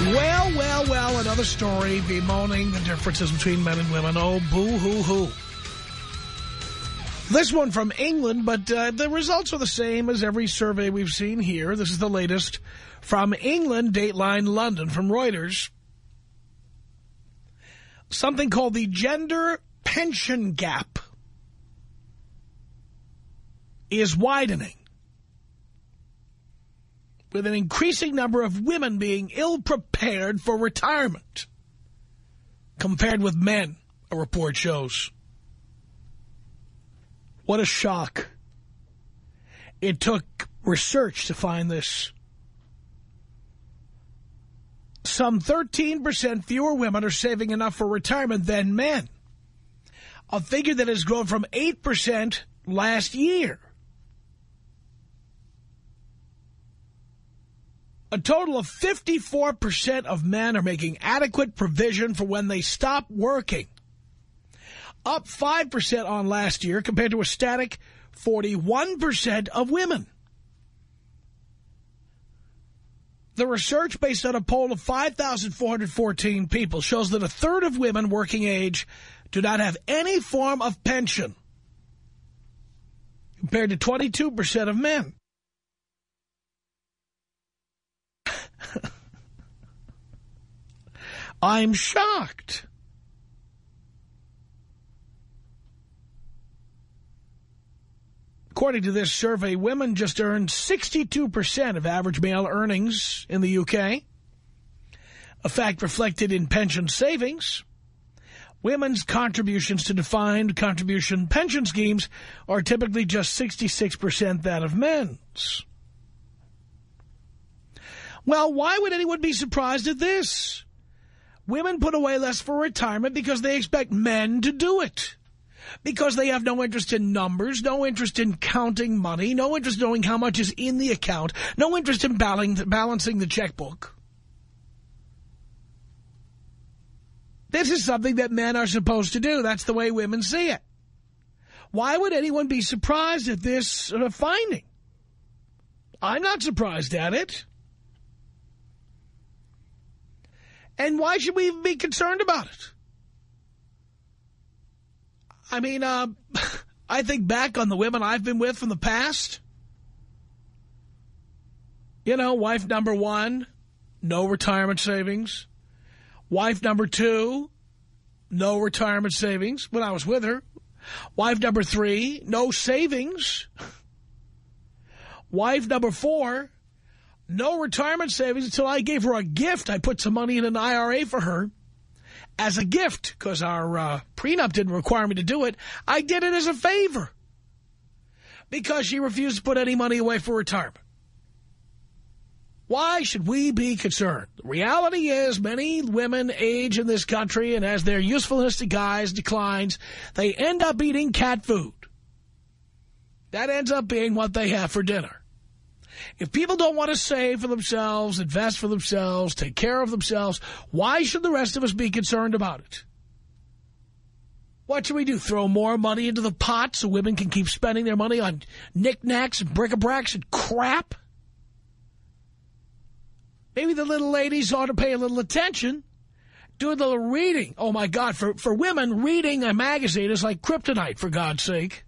Well, well, well, another story bemoaning the differences between men and women. Oh, boo-hoo-hoo. This one from England, but uh, the results are the same as every survey we've seen here. This is the latest from England, Dateline London, from Reuters. Something called the gender pension gap is widening with an increasing number of women being ill-prepared for retirement compared with men, a report shows. What a shock. It took research to find this. Some 13% fewer women are saving enough for retirement than men, a figure that has grown from 8% last year. A total of 54% of men are making adequate provision for when they stop working. Up 5% on last year compared to a static 41% of women. The research based on a poll of 5,414 people shows that a third of women working age do not have any form of pension compared to 22% of men. I'm shocked. According to this survey, women just earned 62% of average male earnings in the UK. A fact reflected in pension savings. Women's contributions to defined contribution pension schemes are typically just 66% that of men's. Well, why would anyone be surprised at this? Women put away less for retirement because they expect men to do it. Because they have no interest in numbers, no interest in counting money, no interest in knowing how much is in the account, no interest in balancing the checkbook. This is something that men are supposed to do. That's the way women see it. Why would anyone be surprised at this finding? I'm not surprised at it. And why should we even be concerned about it? I mean, uh, I think back on the women I've been with from the past. You know, wife number one, no retirement savings. Wife number two, no retirement savings when I was with her. Wife number three, no savings. Wife number four, no retirement savings until I gave her a gift. I put some money in an IRA for her as a gift because our uh, prenup didn't require me to do it. I did it as a favor because she refused to put any money away for retirement. Why should we be concerned? The reality is many women age in this country, and as their usefulness to guys declines, they end up eating cat food. That ends up being what they have for dinner. If people don't want to save for themselves, invest for themselves, take care of themselves, why should the rest of us be concerned about it? What should we do? Throw more money into the pot so women can keep spending their money on knickknacks and bric-a-bracs and crap? Maybe the little ladies ought to pay a little attention. Do a little reading. Oh, my God. For, for women, reading a magazine is like kryptonite, for God's sake.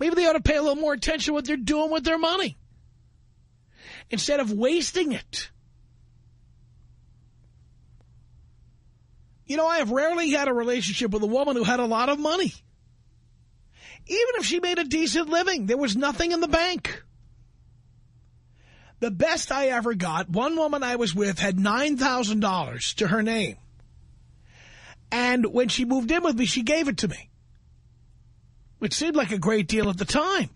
Maybe they ought to pay a little more attention to what they're doing with their money. Instead of wasting it. You know, I have rarely had a relationship with a woman who had a lot of money. Even if she made a decent living, there was nothing in the bank. The best I ever got, one woman I was with had $9,000 to her name. And when she moved in with me, she gave it to me. Which seemed like a great deal at the time.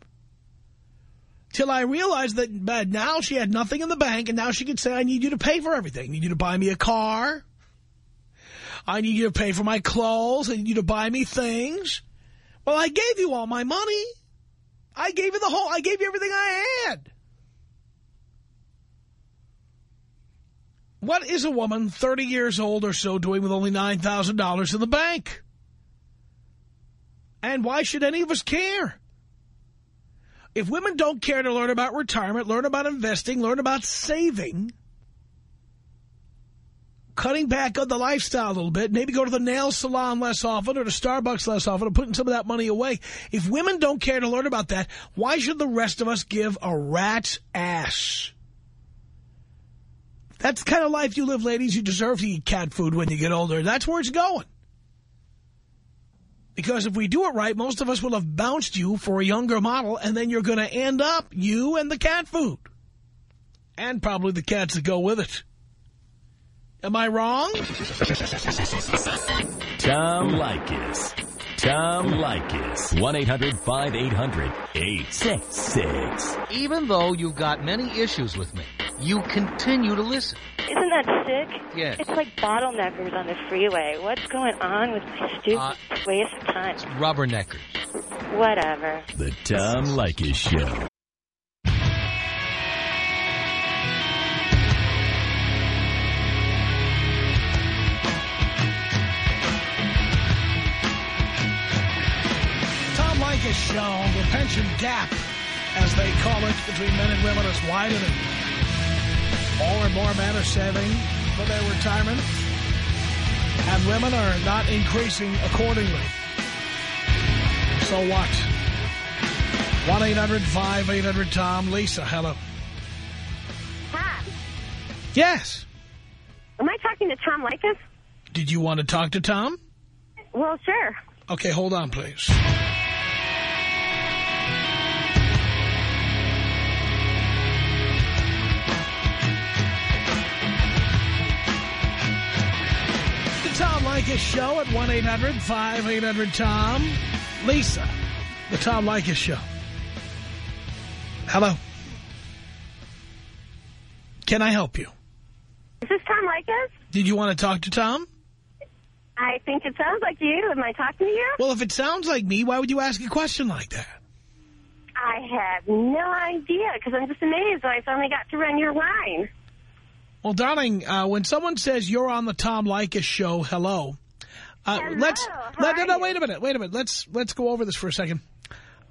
Till I realized that now she had nothing in the bank, and now she could say, I need you to pay for everything. I need you to buy me a car. I need you to pay for my clothes. I need you to buy me things. Well, I gave you all my money. I gave you the whole, I gave you everything I had. What is a woman 30 years old or so doing with only $9,000 in the bank? And why should any of us care? If women don't care to learn about retirement, learn about investing, learn about saving, cutting back on the lifestyle a little bit, maybe go to the nail salon less often or to Starbucks less often and putting some of that money away. If women don't care to learn about that, why should the rest of us give a rat's ass? That's the kind of life you live, ladies. You deserve to eat cat food when you get older. That's where it's going. Because if we do it right, most of us will have bounced you for a younger model, and then you're going to end up, you and the cat food. And probably the cats that go with it. Am I wrong? Tom Leykis. Tom Leykis. 1-800-5800-866. Even though you've got many issues with me, you continue to listen. Isn't that sick? Yes. It's like bottleneckers on the freeway. What's going on with my stupid Uh, waste of time? Rubberneckers. Whatever. The Tom Leykis Show. Tom Leykis show, the pension gap, as they call it, between men and women is widening. More and more men are saving for their retirement, and women are not increasing accordingly. So what? 1-800-5800-TOM. Lisa, hello. Hi. Yes. Am I talking to Tom Leykis? Did you want to talk to Tom? Well, sure. Okay, hold on, please. Leykis Show at 1-800-5800-TOM. Lisa, the Tom Leykis Show. Hello. Can I help you? Is this Tom Leykis? Did you want to talk to Tom? I think it sounds like you. Am I talking to you? Well, if it sounds like me, why would you ask a question like that? I have no idea because I'm just amazed that I finally got to run your line. Well, darling, uh, when someone says you're on the Tom Leykis show, hello. Uh, Hello, let's let, no, no, wait a minute, wait a minute. Let's let's go over this for a second.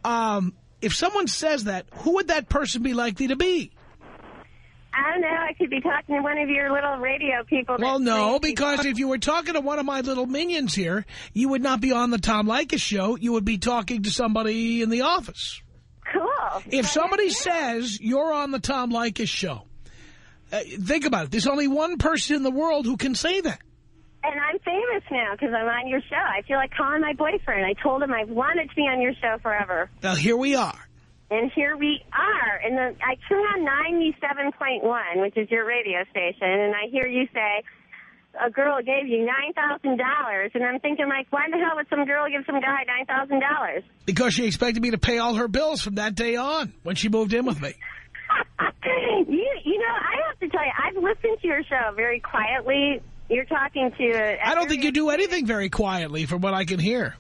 Um, if someone says that, who would that person be likely to be? I don't know. I could be talking to one of your little radio people. Well, no, because if you were talking to one of my little minions here, you would not be on the Tom Leykis show. You would be talking to somebody in the office. Cool. If somebody says you're on the Tom Leykis show, uh, think about it. There's only one person in the world who can say that. And I'm famous now because I'm on your show. I feel like calling my boyfriend. I told him I've wanted to be on your show forever. Now, here we are. And here we are. And then I turn on 97.1, which is your radio station, and I hear you say, a girl gave you $9,000. And I'm thinking, like, why the hell would some girl give some guy $9,000? Because she expected me to pay all her bills from that day on when she moved in with me. You, you know, I have to tell you, I've listened to your show very quietly. You're talking to... I don't think you do anything very quietly from what I can hear.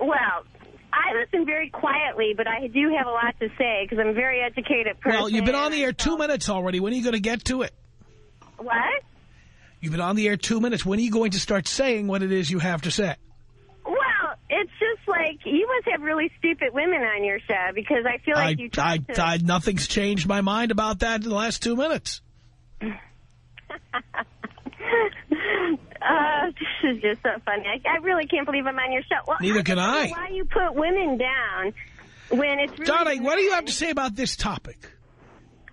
Well, I listen very quietly, but I do have a lot to say because I'm a very educated person. Well, you've been on the air two minutes already. When are you going to get to it? What? You've been on the air two minutes. When are you going to start saying what it is you have to say? It's just like you must have really stupid women on your show because I feel like I, you talk I, to... I, nothing's changed my mind about that in the last two minutes. Uh, this is just so funny. I, I really can't believe I'm on your show. Well, Neither can I. Why you put women down when it's really... Darling, what do you have to say about this topic?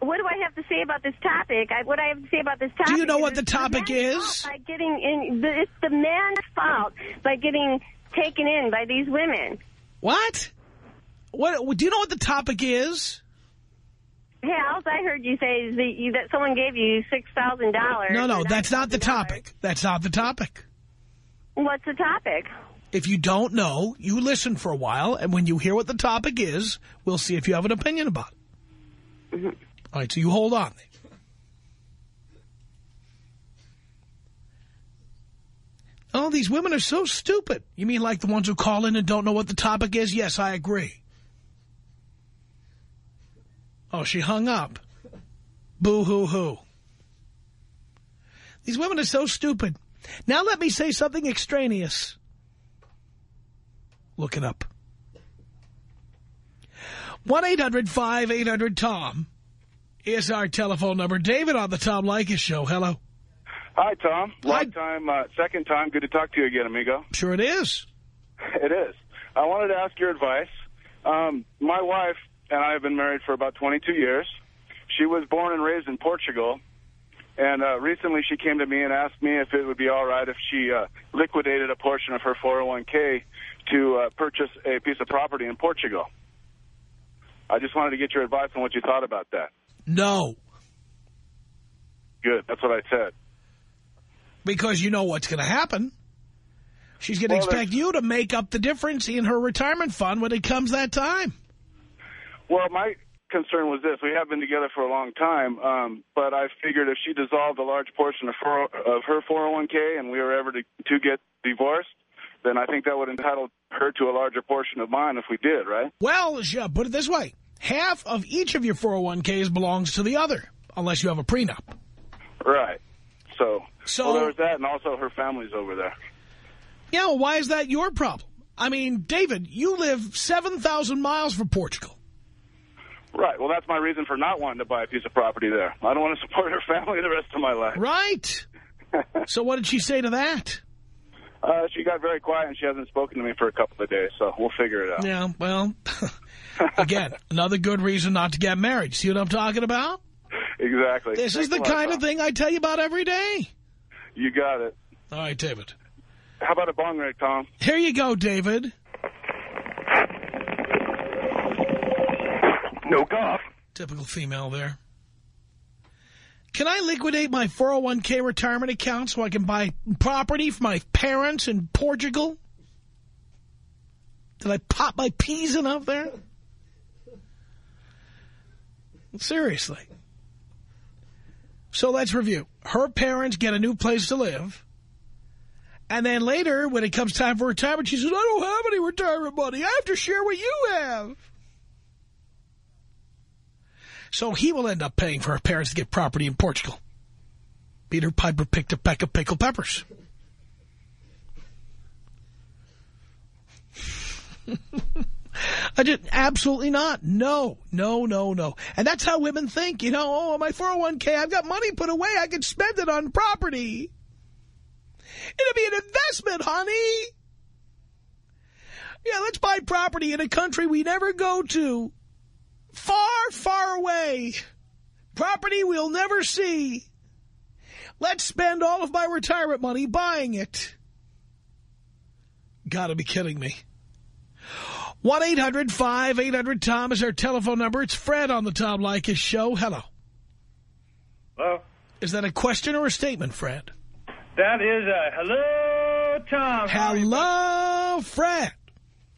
what do I have to say about this topic? I, what I have to say about this topic? Do you know what the topic man's is? By getting in, the- it's the man's fault by getting taken in by these women. What? What? Do you know what the topic is? Hey, all I heard you say is that, you, that someone gave you six thousand dollars. No, no, that's not the topic. That's not the topic. What's the topic? If you don't know, you listen for a while, and when you hear what the topic is, we'll see if you have an opinion about it. Mm-hmm. All right, so you hold on. Oh, these women are so stupid. You mean like the ones who call in and don't know what the topic is? Yes, I agree. Oh, she hung up. Boo-hoo-hoo. These women are so stupid. Now let me say something extraneous. Look it up. 1-800-5800-TOM is our telephone number. David on the Tom Leykis show. Hello. Hi, Tom. Hi. Long time, uh, second time. Good to talk to you again, amigo. Sure it is. It is. I wanted to ask your advice. Um, my wife and I have been married for about 22 years. She was born and raised in Portugal. And uh, recently she came to me and asked me if it would be all right if she uh, liquidated a portion of her 401k to uh, purchase a piece of property in Portugal. I just wanted to get your advice on what you thought about that. No, Good. That's what I said. Because you know what's going to happen. She's going to Well, expect you to make up the difference in her retirement fund when it comes that time. Well, my concern was this. We have been together for a long time, um, but I figured if she dissolved a large portion of her, of her 401k and we were ever to, to get divorced, then I think that would entitle her to a larger portion of mine if we did, right? Well, yeah, put it this way. Half of each of your 401ks belongs to the other, unless you have a prenup. Right. So, So- well, there was that, and also her family's over there. Yeah, well, why is that your problem? I mean, David, you live 7,000 miles from Portugal. Right. Well, that's my reason for not wanting to buy a piece of property there. I don't want to support her family the rest of my life. Right. so what did she say to that? Uh, she got very quiet, and she hasn't spoken to me for a couple of days, so we'll figure it out. Yeah, well, again, another good reason not to get married. See what I'm talking about? Exactly. This is the kind of thing I tell you about every day. You got it. All right, David. How about a bong rake, Tom? Here you go, David. No golf. Typical female there. Can I liquidate my 401k retirement account so I can buy property for my parents in Portugal? Did I pop my peas enough there? Seriously. So let's review. Her parents get a new place to live. And then later, when it comes time for retirement, she says, I don't have any retirement money. I have to share what you have. So he will end up paying for her parents to get property in Portugal. Peter Piper picked a peck of pickled peppers. I just, absolutely not. No, no, no, no. And that's how women think, you know, oh, my 401k, I've got money put away, I can spend it on property. It'll be an investment, honey. Yeah, let's buy property in a country we never go to. Far, far away. Property we'll never see. Let's spend all of my retirement money buying it. Gotta be kidding me. 1-800-5800-TOM is our telephone number. It's Fred on the Tom Leykis show. Hello. Hello. Is that a question or a statement, Fred? That is a hello, Tom. How are you? Hello, Fred.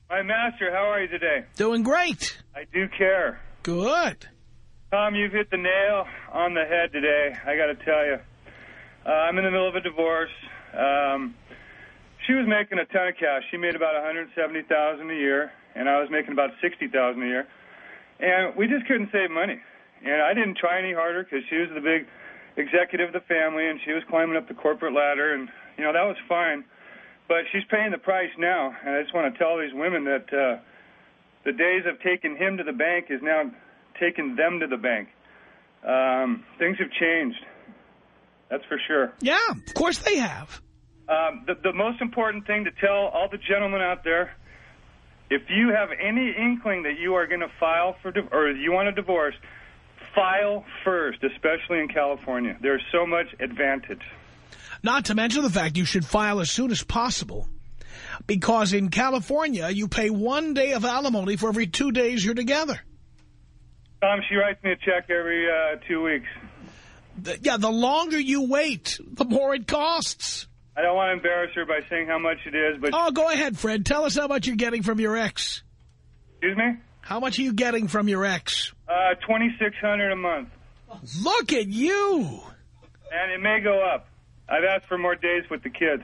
My master, how are you today? Doing great. I do care. Good. Tom, you've hit the nail on the head today. I got to tell you. Uh, I'm in the middle of a divorce. Um, she was making a ton of cash. She made about 170,000 a year, and I was making about 60,000 a year. And we just couldn't save money. And I didn't try any harder because she was the big executive of the family, and she was climbing up the corporate ladder, and you know that was fine. But she's paying the price now, and I just want to tell these women that uh, the days of taking him to the bank is now taking them to the bank. Um, things have changed. That's for sure. Yeah, of course they have. Um, the, the most important thing to tell all the gentlemen out there, if you have any inkling that you are going to file for, or you want a divorce, file first, especially in California. There's so much advantage. Not to mention the fact you should file as soon as possible. Because in California, you pay one day of alimony for every two days you're together. Tom, she writes me a check every uh, two weeks. The- yeah, the longer you wait, the more it costs. I don't want to embarrass her by saying how much it is, but Oh, go ahead, Fred. Tell us how much you're getting from your ex. excuse me, How much are you getting from your ex? uh, twenty six hundred a month, Look at you. and it may go up. I've asked for more days with the kids.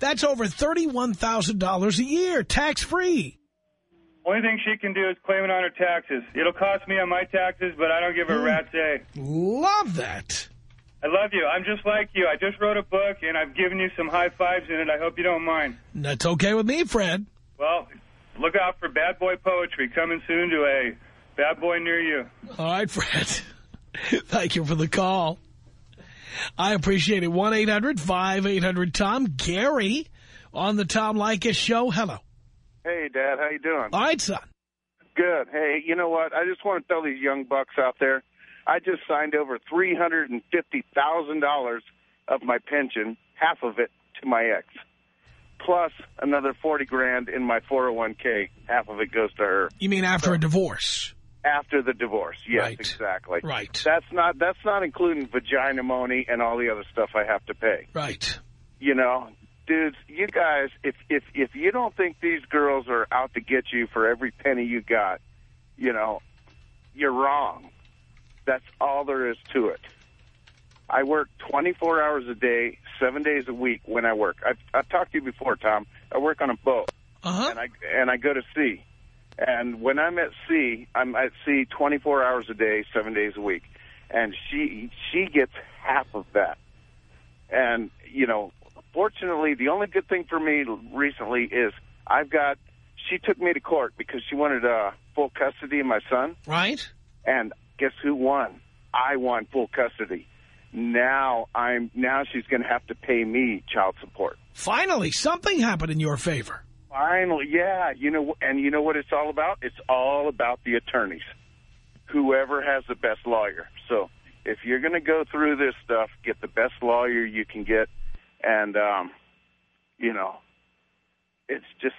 That's over $31,000 a year, tax-free. Only thing she can do is claim it on her taxes. It'll cost me on my taxes, but I don't give a rat's a. Love that. I love you. I'm just like you. I just wrote a book, and I've given you some high fives in it. I hope you don't mind. That's okay with me, Fred. Well, look out for bad boy poetry coming soon to a bad boy near you. All right, Fred. Thank you for the call. I appreciate it. 1-800-5800-TOM. Gary on the Tom Leykis show. Hello. Hey, Dad, how you doing? All right, son. Good. Hey, you know what? I just want to tell these young bucks out there, I just signed over $350,000 of my pension, half of it to my ex, plus another 40 grand in my 401k. Half of it goes to her You mean after a divorce? after the divorce. Yes, Right. exactly. Right. That's not that's not including vagina money and all the other stuff I have to pay. Right. you know, dudes, you guys, if if if you don't think these girls are out to get you for every penny you got, you know, you're wrong. That's all there is to it. I work 24 hours a day, seven days a week when I work. I've, I've talked to you before, Tom. I work on a boat, Uh-huh. and I and I go to sea. And when I'm at sea, I'm at sea 24 hours a day, seven days a week. And she she gets half of that. And you know, fortunately, the only good thing for me recently is I've got. She took me to court because she wanted uh, full custody of my son, Right? and guess who won? I won full custody. Now I'm now she's going to have to pay me child support. Finally, something happened in your favor. Finally, yeah, you know, and you know what it's all about? It's all about the attorneys. Whoever has the best lawyer. So if you're going to go through this stuff, get the best lawyer you can get, and um, you know, it's just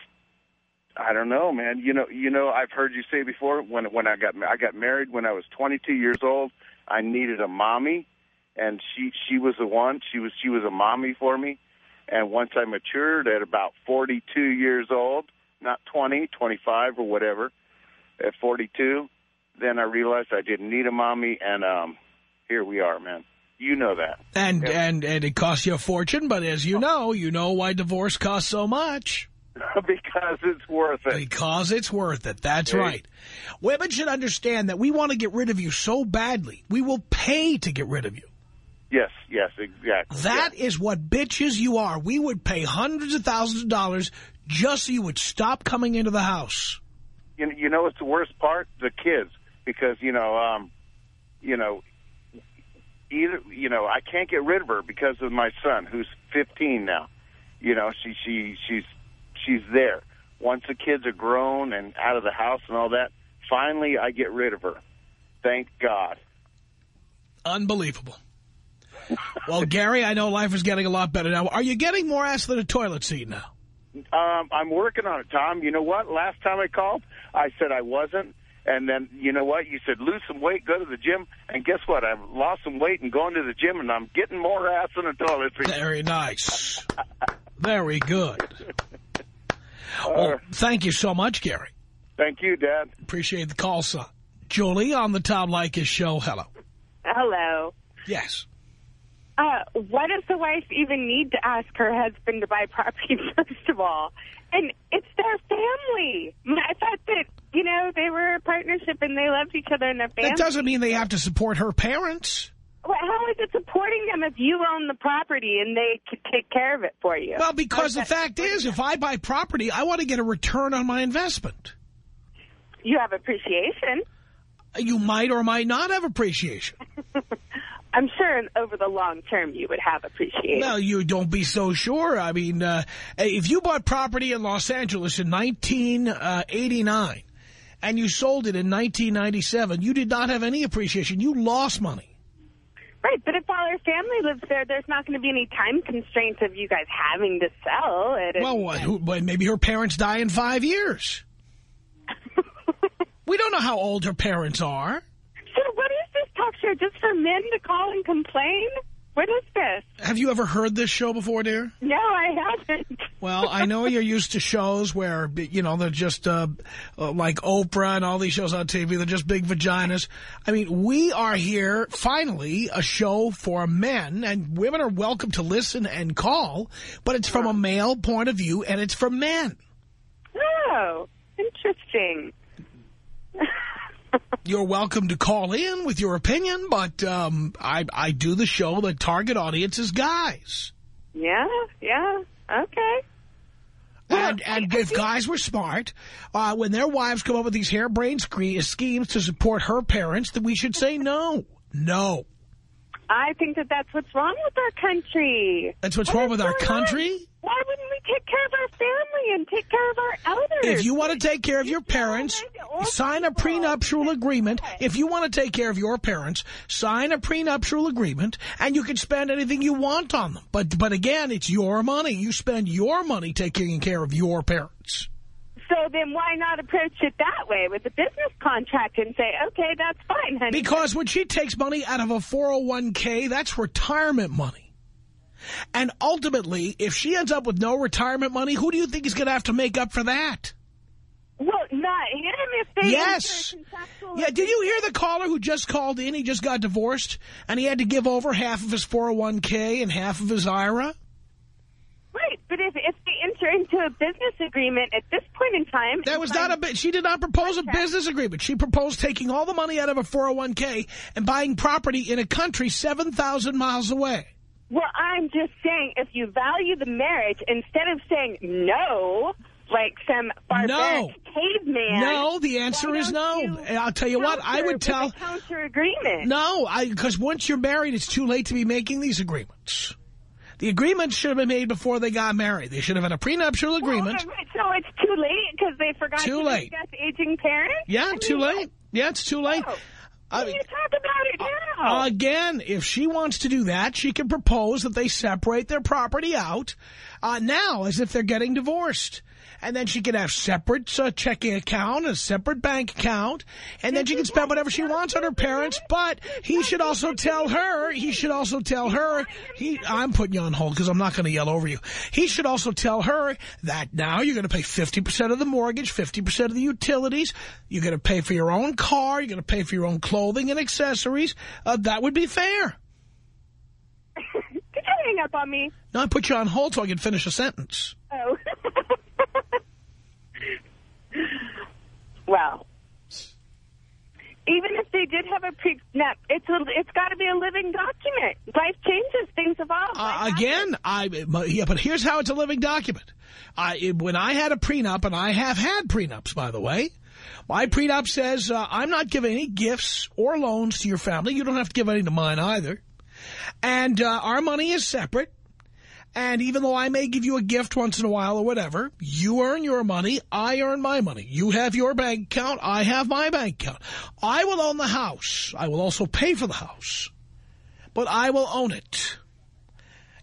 I don't know, man. You know, you know, I've heard you say before when when I got I got married when I was 22 years old, I needed a mommy, and she she was the one. She was she was a mommy for me. And once I matured at about 42 years old, not 20, 25 or whatever, at 42, then I realized I didn't need a mommy, and um, here we are, man. You know that. And, Yeah. and, and it costs you a fortune, but as you know, you know why divorce costs so much. because it's worth it. Because it's worth it. That's right. Women should understand that we want to get rid of you so badly. We will pay to get rid of you. Yes, yes, exactly. That is what bitches you are. We would pay hundreds of thousands of dollars just so you would stop coming into the house. you know, you know what's the worst part? The kids, because you know, um, you know, either you know, I can't get rid of her because of my son, who's 15 now. You know, she she she's she's there. Once the kids are grown and out of the house and all that, finally I get rid of her. Thank God. Unbelievable. Well, Gary, I know life is getting a lot better now. Are you getting more ass than a toilet seat now? Um, I'm working on it, Tom. You know what? Last time I called, I said I wasn't. And then, you know what? You said lose some weight, go to the gym. And guess what? I've lost some weight and going to the gym, and I'm getting more ass than a toilet seat. Very nice. Very good. Well, thank you so much, Gary. Thank you, Dad. Appreciate the call, son. Julie on the Tom Leykis show. Hello. Hello. Yes. Uh, what does the wife even need to ask her husband to buy property, first of all? And it's their family. I thought that, you know, they were a partnership and they loved each other and their family. That doesn't mean they have to support her parents. Well, how is it supporting them if you own the property and they take care of it for you? Well, because the fact is, if I buy property, I want to get a return on my investment. You have appreciation. You might or might not have appreciation. I'm sure over the long term you would have appreciation. Well, you don't be so sure. I mean, uh, if you bought property in Los Angeles in 1989 and you sold it in 1997, you did not have any appreciation. You lost money. Right, but if all our family lives there, there's not going to be any time constraints of you guys having to sell it. Well, what, who, well, maybe her parents die in five years. we don't know how old her parents are. So what is this talk show? Just for men to call and complain? What is this? Have you ever heard this show before, dear? No, I haven't. Well, I know you're used to shows where, you know, they're just uh, uh, like Oprah and all these shows on TV. They're just big vaginas. I mean, we are here, finally, a show for men, and women are welcome to listen and call, but it's from a male point of view, and it's for men. Oh, interesting. You're welcome to call in with your opinion, but um, I, I do the show. The target audience is guys. Yeah, yeah, okay. And, and if guys were smart, uh, when their wives come up with these harebrained scre- schemes to support her parents, that we should say no. No. I think that that's what's wrong with our country. That's what's What wrong with our going on? country? Why wouldn't we take care of our family and take care of our elders? If you want to take care of your parents, sign a prenuptial agreement. If you want to take care of your parents, sign a prenuptial agreement, and you can spend anything you want on them. But but again, it's your money. You spend your money taking care of your parents. So then why not approach it that way with a business contract and say, okay, that's fine, honey. Because when she takes money out of a 401k, that's retirement money. And ultimately, if she ends up with no retirement money, who do you think is going to have to make up for that? Well, not him if they Yes. enter a contractual Yeah, did you hear the caller who just called in? He just got divorced, and he had to give over half of his 401k and half of his IRA. Right, but if, if enter into a business agreement at this point in time... That was um, not a bit. She did not propose a business agreement. She proposed taking all the money out of a 401k and buying property in a country 7,000 miles away. Well, I'm just saying, if you value the marriage, instead of saying no, like some barbaric No. caveman... No, the answer is no. And I'll tell you what, I would tell... counter agreement. No, I because once you're married, it's too late to be making these agreements. The agreements should have been made before they got married. They should have had a prenuptial agreement. Oh, right, so it's too late because they forgot Too to late. discuss aging parents? Yeah, I too mean, late. Yeah, it's too late. No. I mean, you talk about it now? Again, if she wants to do that, she can propose that they separate their property out uh, now as if they're getting divorced. And then she can have separate uh, checking account, a separate bank account, and then she can spend whatever she wants on her parents. But he should also tell her, he should also tell her, he, I'm putting you on hold because I'm not going to yell over you. He should also tell her that now you're going to pay 50% of the mortgage, 50% of the utilities. You're going to pay for your own car. You're going to pay for your own clothing and accessories. Uh, that would be fair. Could you hang up on me? Now I put you on hold so I can finish a sentence. Oh. well, even if they did have a prenup, it's a, it's got to be a living document. Life changes, things evolve. Uh, again, I yeah, but here's how it's a living document. I, when I had a prenup, and I have had prenups, by the way, my prenup says uh, I'm not giving any gifts or loans to your family. You don't have to give any to mine either. And uh, our money is separate. And even though I may give you a gift once in a while or whatever, you earn your money, I earn my money. You have your bank account, I have my bank account. I will own the house. I will also pay for the house. But I will own it.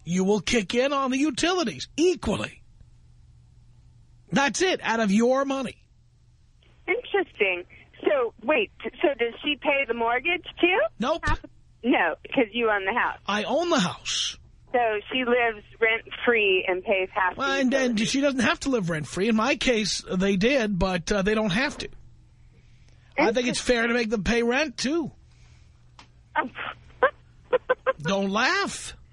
You will kick in on the utilities equally. That's it, out of your money. Interesting. So, wait, so does she pay the mortgage too? Nope. No, because you own the house. I own the house. So she lives rent-free and pays half Well, and, and she doesn't have to live rent-free. In my case, they did, but uh, they don't have to. I think it's fair to make them pay rent, too. Don't laugh.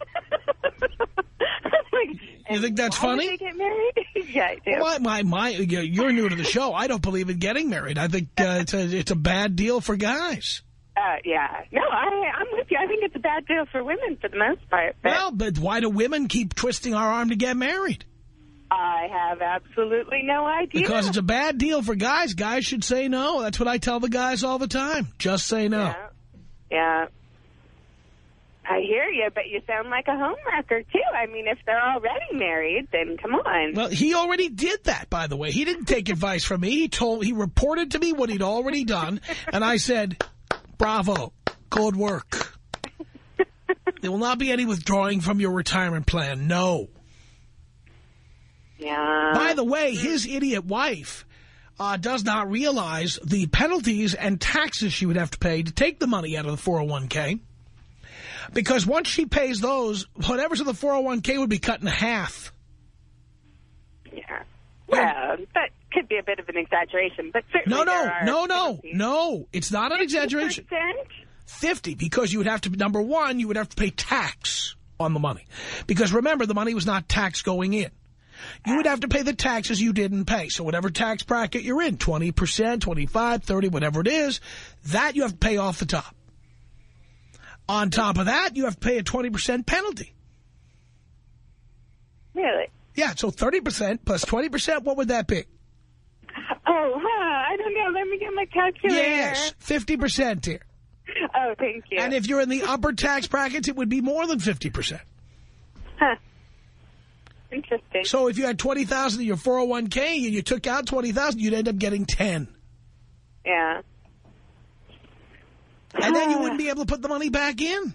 You think that's Why funny? get married? yeah, I do. My, my, my, you're new to the show. I don't believe in getting married. I think uh, it's, a, it's a bad deal for guys. Uh, yeah. No, I, I'm with you. I think it's a bad deal for women for the most part. But Well, but why do women keep twisting our arm to get married? I have absolutely no idea. Because it's a bad deal for guys. Guys should say no. That's what I tell the guys all the time. Just say no. Yeah. Yeah. I hear you, but you sound like a homewrecker, too. I mean, if they're already married, then come on. Well, he already did that, by the way. He didn't take advice from me. He told, he reported to me what he'd already done, and I said, bravo, good work. There will not be any withdrawing from your retirement plan, no. yeah. By the way, his idiot wife uh, does not realize the penalties and taxes she would have to pay to take the money out of the 401k. Because once she pays those, whatever's in the 401k would be cut in half. yeah. Well, that could be a bit of an exaggeration, but certainly No, no, no, no, penalties. no. It's not an exaggeration. 50%? 50, because you would have to, number one, you would have to pay tax on the money. Because remember, the money was not tax going in. You would have to pay the taxes you didn't pay. So whatever tax bracket you're in, 20%, 25, 30, whatever it is, that you have to pay off the top. On top of that, you have to pay a 20% penalty. Really? Yeah, so 30% plus 20%, what would that be? Oh, huh, I don't know. Let me get my calculator. Yes, 50% here. Oh, thank you. And if you're in the upper tax brackets, it would be more than 50%. Huh. Interesting. So if you had 20,000 in your 401k and you took out 20,000, you'd end up getting 10 yeah. And then you wouldn't be able to put the money back in.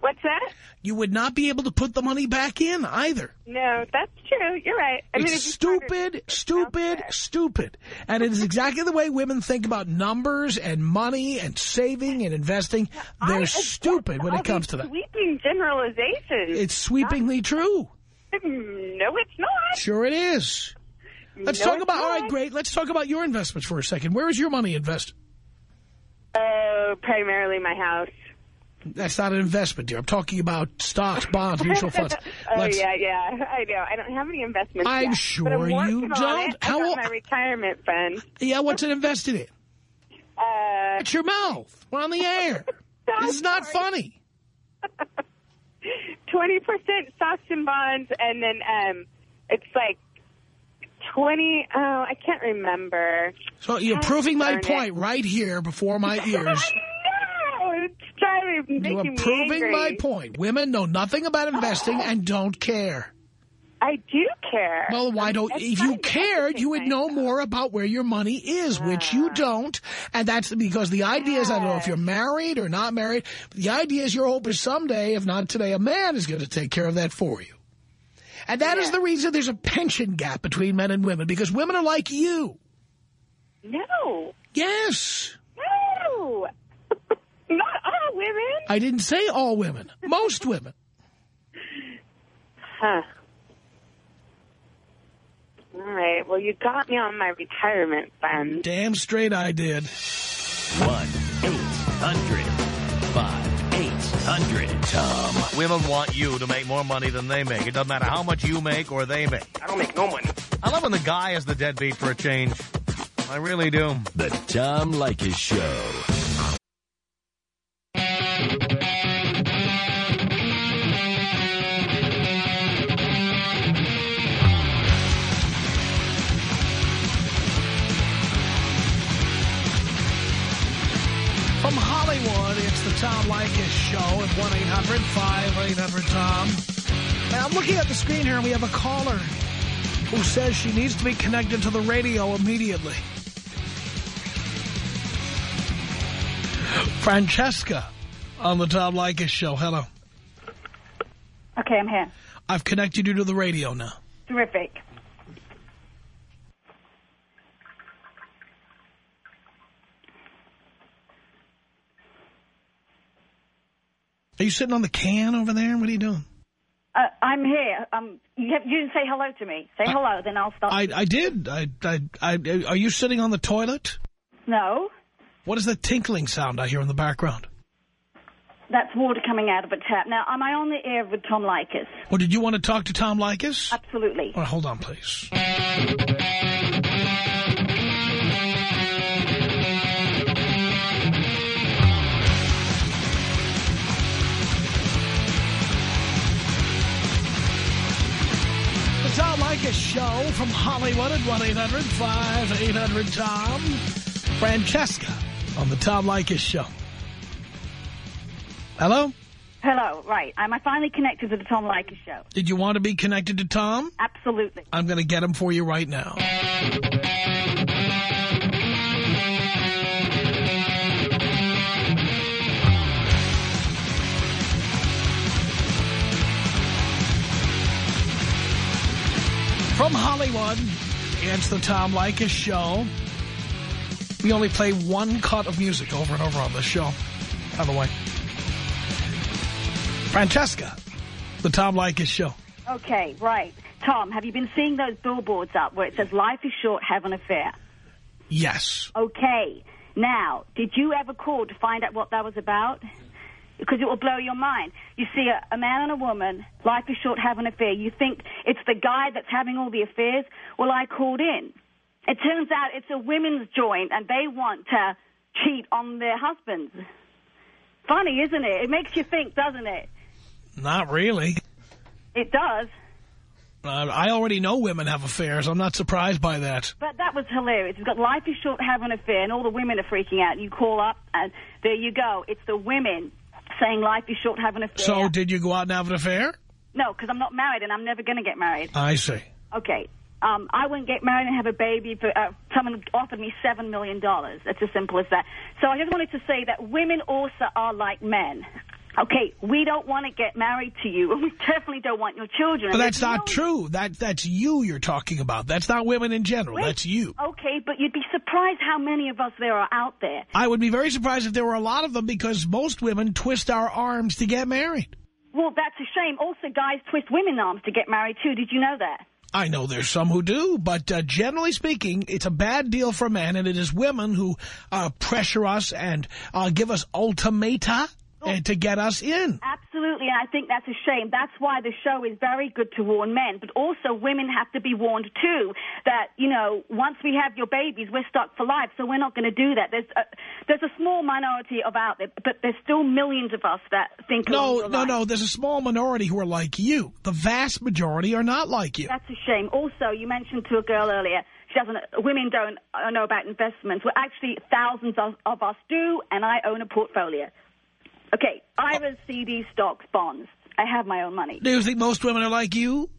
What's that? You would not be able to put the money back in either. No, that's true. You're right. I mean, it's if stupid, stupid, stupid. And it is exactly the way women think about numbers and money and saving and investing. They're I- stupid when it comes to that. Sweeping generalizations. It's sweepingly true. No, it's not. Sure it is. Let's No, talk about, all right, great. Let's talk about your investments for a second. Where is your money invested? Uh, primarily my house. That's not an investment, dear. I'm talking about stocks, bonds, mutual funds. oh, Let's- yeah, yeah. I know. I don't have any investments I'm yet, sure I'm you don't. How ol- my retirement fund. Yeah, what's it invested in? Uh, It's your mouth. We're on the air. This is not funny. 20% stocks and bonds, and then um, it's like 20, oh, I can't remember. So you're proving my darn it. point right here before my ears. It's driving, making You are me proving my point. Women know nothing about oh. investing and don't care. I do care. Well, why don't, That's if you but I have to cared, you would know more about where your money is, which you ah. don't. And that's because the idea is, I don't know if you're married or not married, the idea is your hope is someday, if not today, a man is going to take care of that for you. And that is Yeah. the reason there's a pension gap between men and women, because women are like you. No. Yes. No. Not all women. I didn't say all women. Most women. Huh. All right. Well, you got me on my retirement fund. Damn straight I did. 1-800-5800-TOM. Women want you to make more money than they make. It doesn't matter how much you make or they make. I don't make no money. I love when the guy is the deadbeat for a change. I really do. The Tom Leykis Show. Looking at the screen here, and we have a caller who says she needs to be connected to the radio immediately. Francesca on the Tom Leykis Show. Hello. Okay, I'm here. I've connected you to the radio now. Terrific. Are you sitting on the can over there? What are you doing? Uh, I'm here. Um, you, have, you didn't say hello to me. Say hello, then I'll start. I, I did. I, I, I, are you sitting on the toilet? no, What is the tinkling sound I hear in the background? that's water coming out of a tap. Now, am I on the air with Tom Leykis? Well, did you want to talk to Tom Leykis? Absolutely. Hold on, please. Tom Leykis Show from Hollywood at 1-800-5800-TOM. Francesca on the Tom Leykis Show. Hello? Hello, right. Am I finally connected to the Tom Leykis show? Did you want to be connected to Tom? Absolutely. I'm going to get him for you right now. From Hollywood, it's the Tom Leykis Show. We only play one cut of music over and over on this show, by the way. Francesca, the Tom Leykis Show. Okay, right. Tom, have you been seeing those billboards up where it says life is short, have an affair? Yes. Okay. Now, did you ever call to find out what that was about? Because it will blow your mind. You see a, a man and a woman, life is short, have an affair. You think it's the guy that's having all the affairs? Well, I called in. It turns out it's a women's joint and they want to cheat on their husbands. Funny, isn't it? It makes you think, doesn't it? Not really. It does. Uh, I already know women have affairs. I'm not surprised by that. But that was hilarious. You've got life is short, have an affair, and all the women are freaking out. You call up, and there you go. It's the women saying life is short, have an affair. So did you go out and have an affair? No, because I'm not married, and I'm never going to get married. I see. Okay. Um, I wouldn't get married and have a baby if uh, someone offered me $7 million. It's as simple as that. So I just wanted to say that women also are like men. Okay, we don't want to get married to you, and we definitely don't want your children. But that's not no- true. That That's you you're talking about. That's not women in general. Wait. That's you. Okay, but you'd be surprised how many of us there are out there. I would be very surprised if there were a lot of them because most women twist our arms to get married. Well, that's a shame. Also, guys twist women's arms to get married, too. Did you know that? I know there's some who do, but uh, generally speaking, it's a bad deal for men, and it is women who uh, pressure us and uh, give us ultimata to get us in. Absolutely, and I think that's a shame. That's why the show is very good to warn men, but also women have to be warned too that you know once we have your babies, we're stuck for life. So we're not going to do that. There's a, there's a small minority of out there, but there's still millions of us that think. No, no, no. There's a small minority who are like you. The vast majority are not like you. That's a shame. Also, you mentioned to a girl earlier. She doesn't. Women don't know about investments. Well, actually, thousands of, of us do, and I own a portfolio. Okay, I IRAs, CDs, stocks, bonds. I have my own money. Do you think most women are like you?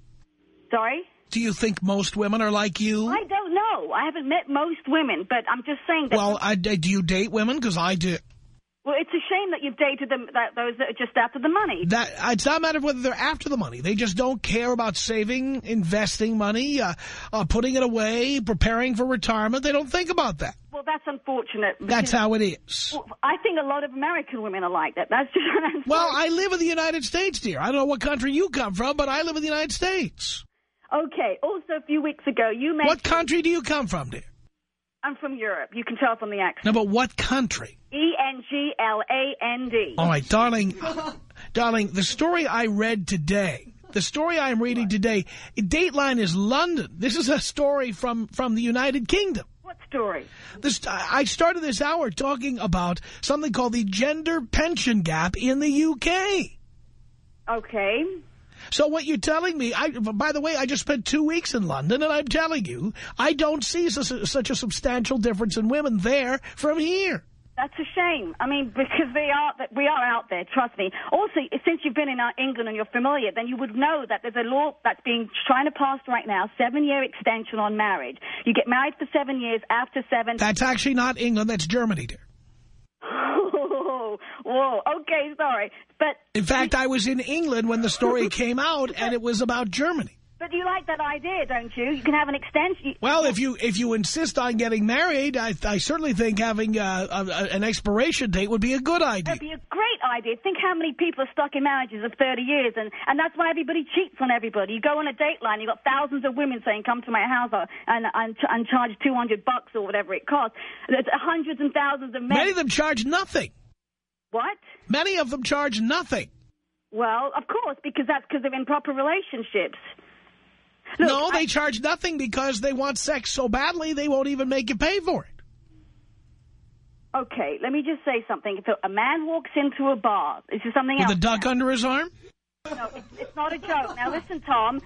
Sorry? Do you think most women are like you? I don't know. I haven't met most women, but I'm just saying that. Well, I, do you date women? Because I do. Well, it's a shame that you've dated them, that, those that are just after the money. That It's not a matter of whether they're after the money. They just don't care about saving, investing money, uh, uh, putting it away, preparing for retirement. They don't think about that. Well, that's unfortunate. That's how it is. Well, I think a lot of American women are like that. That's just. Well. I live in the United States, dear. I don't know what country you come from, but I live in the United States. Okay. Also, a few weeks ago, you mentioned. What country do you come from, dear? I'm from Europe. You can tell from the accent. No, but what country? E N G L A N D. All right, darling, darling, the story I read today, the story I'm reading today, Dateline is London. This is a story from, from the United Kingdom. What story? This, I started this hour talking about something called the gender pension gap in the UK. Okay. So what you're telling me, I, by the way, I just spent two weeks in London, and I'm telling you, I don't see su- such a substantial difference in women there from here. That's a shame. I mean, because they are we are out there. Trust me. Also, since you've been in England and you're familiar, then you would know that there's a law that's being trying to pass right now, seven-year extension on marriage. You get married for seven years. After seven, That's actually not England, that's Germany, dear. whoa, whoa. Okay, sorry, but In fact, I was in England when the story came out, and it was about Germany. but you like that idea, don't you? You can have an extension. Well, if you if you insist on getting married, I, I certainly think having uh, a, a, an expiration date would be a good idea. That'd be a great idea. Think how many people are stuck in marriages of 30 years, and, and that's why everybody cheats on everybody. You go on a date line, you've got thousands of women saying, come to my house and, and, and charge 200 bucks or whatever it costs. There's hundreds and thousands of men. Many of them charge nothing. What? Many of them charge nothing. Well, of course, because that's because they're in proper relationships. Look, no, they I- charge nothing because they want sex so badly they won't even make you pay for it. Okay, let me just say something. If a man walks into a bar, this is something With else. a duck under his arm? No, it's, it's not a joke. Now listen, Tom.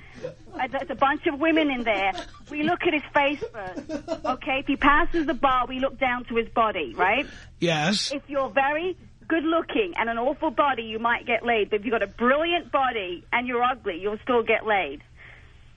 Uh, There's a bunch of women in there. We look at his face first. Okay, if he passes the bar, we look down to his body, right? Yes. If you're very good looking and an awful body, you might get laid. But if you've got a brilliant body and you're ugly, you'll still get laid.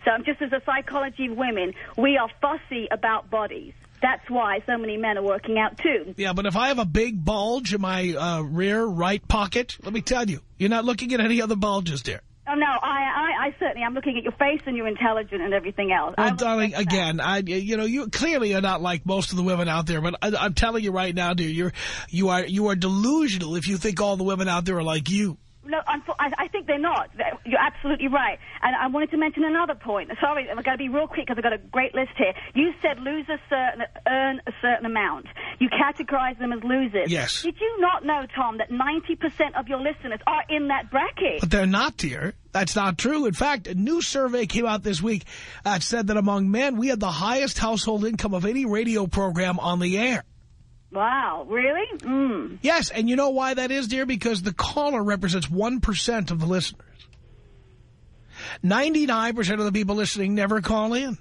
So just as a psychology of women, we are fussy about bodies. That's why so many men are working out, too. Yeah, but if I have a big bulge in my uh, rear right pocket, let me tell you, you're not looking at any other bulges, dear. Oh, no, I, I, I certainly, I'm looking at your face and you're intelligent and everything else. Oh, I Well, darling, accept that. again, I, you know, you clearly are not like most of the women out there, but I, I'm telling you right now, dear, you're, you are, you are delusional if you think all the women out there are like you. No, I think they're not. You're absolutely right. And I wanted to mention another point. Sorry, I've got to be real quick because I've got a great list here. You said lose a certain, earn a certain amount. You categorize them as losers. Yes. Did you not know, Tom, that 90% of your listeners are in that bracket? But they're not, dear. That's not true. In fact, a new survey came out this week that said that among men, we had the highest household income of any radio program on the air. Wow, really? Mm. Yes, and you know why that is, dear? Because the caller represents 1% of the listeners. 99% of the people listening never call in.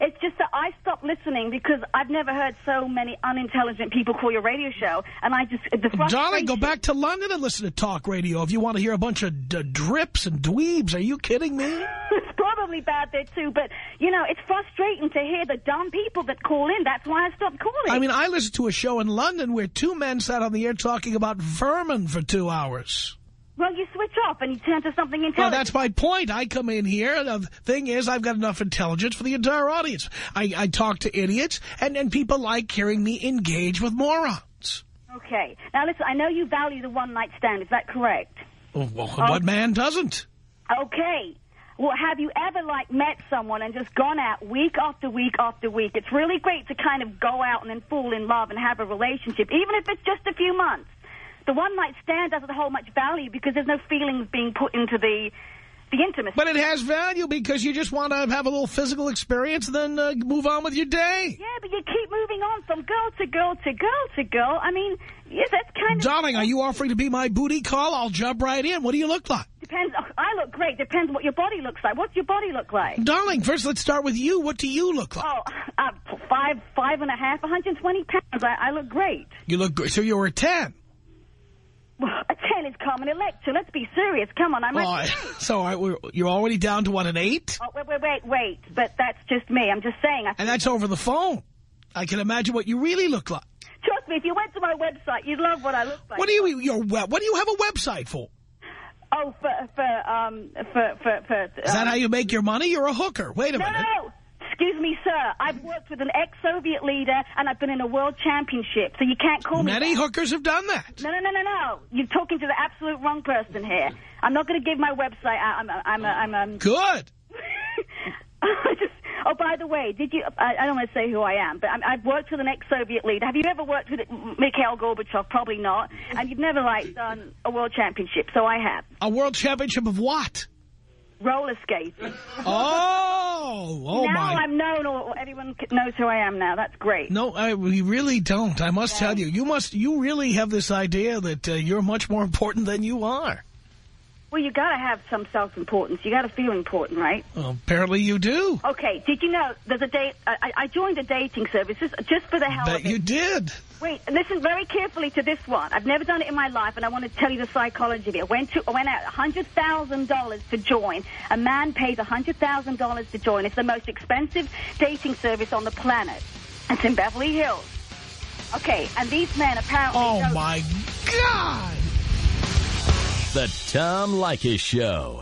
It's just I stopped listening because I've never heard so many unintelligent people call your radio show, and I just the Darling, go back to London and listen to talk radio if you want to hear a bunch of d drips and dweebs. Are you kidding me? it's probably bad there too, but you know it's frustrating to hear the dumb people that call in. That's why I stopped calling. I mean, I listened to a show in London where two men sat on the air talking about vermin for two hours. Well, you switch off and you turn to something intelligent. Well, that's my point. I come in here. The thing is, I've got enough intelligence for the entire audience. I, I talk to idiots, and, and people like hearing me engage with morons. okay. Now listen, I know you value the one night stand. Is that correct? Oh, well, oh. what man doesn't? Okay. Well, have you ever, like, met someone and just gone out week after week after week? It's really great to kind of go out and then fall in love and have a relationship, even if it's just a few months. The one-night stand doesn't hold much value because there's no feelings being put into the the intimacy. But it has value because you just want to have a little physical experience and then uh, move on with your day. yeah, but you keep moving on from girl to girl to girl to girl. I mean, yeah, that's kind of... Darling, are you offering to be my booty call? I'll jump right in. What do you look like? Depends. oh, I look great. Depends what your body looks like. What's your body look like? Darling, first let's start with you. What do you look like? Oh, uh, five, five and a half, 120 pounds. I, I look great. You look great. So you were a 10. Well, a 10 is common elector. Let's be serious. Come on, I'm not... so you're already down to, what, an 8? Oh, wait, wait, wait, wait. But that's just me. I'm just saying. I, And that's over the phone. I can imagine what you really look like. trust me, if you went to my website, you'd love what I look like. What do you your? What do you have a website for? Oh, for, for, um, for, for, for... Is that how you make your money? You're a hooker. Wait a No, minute. no. Excuse me, sir. I've worked with an ex-Soviet leader, and I've been in a world championship, so you can't call me Many hookers have done that. No, no, no, no, no. You're talking to the absolute wrong person here. I'm not going to give my website out. I'm, I'm, I'm, I'm, um, Good. Just, oh, by the way, did you? I, I don't want to say who I am, but I'm, I've worked with an ex-Soviet leader. Have you ever worked with Mikhail Gorbachev? Probably not. And you've never like done a world championship, so I have. A world championship of what? Roller skating. Oh, oh now my. I'm known, or everyone knows who I am now. That's great. No, I, we really don't. I must tell you, you must. You really have this idea that uh, you're much more important than you are. Well, you got to have some self-importance. You got to feel important, right? Well, apparently you do. Okay. Did you know there's a date? I, I joined a dating service just, just for the hell Bet of it. you did. Wait, listen very carefully to this one. I've never done it in my life, and I want to tell you the psychology of it. I went to, I went out hundred thousand dollars to join. A man pays hundred thousand dollars to join. It's the most expensive dating service on the planet. It's in Beverly Hills. Okay, and these men apparently. Oh my God. The Tom Leykis Show.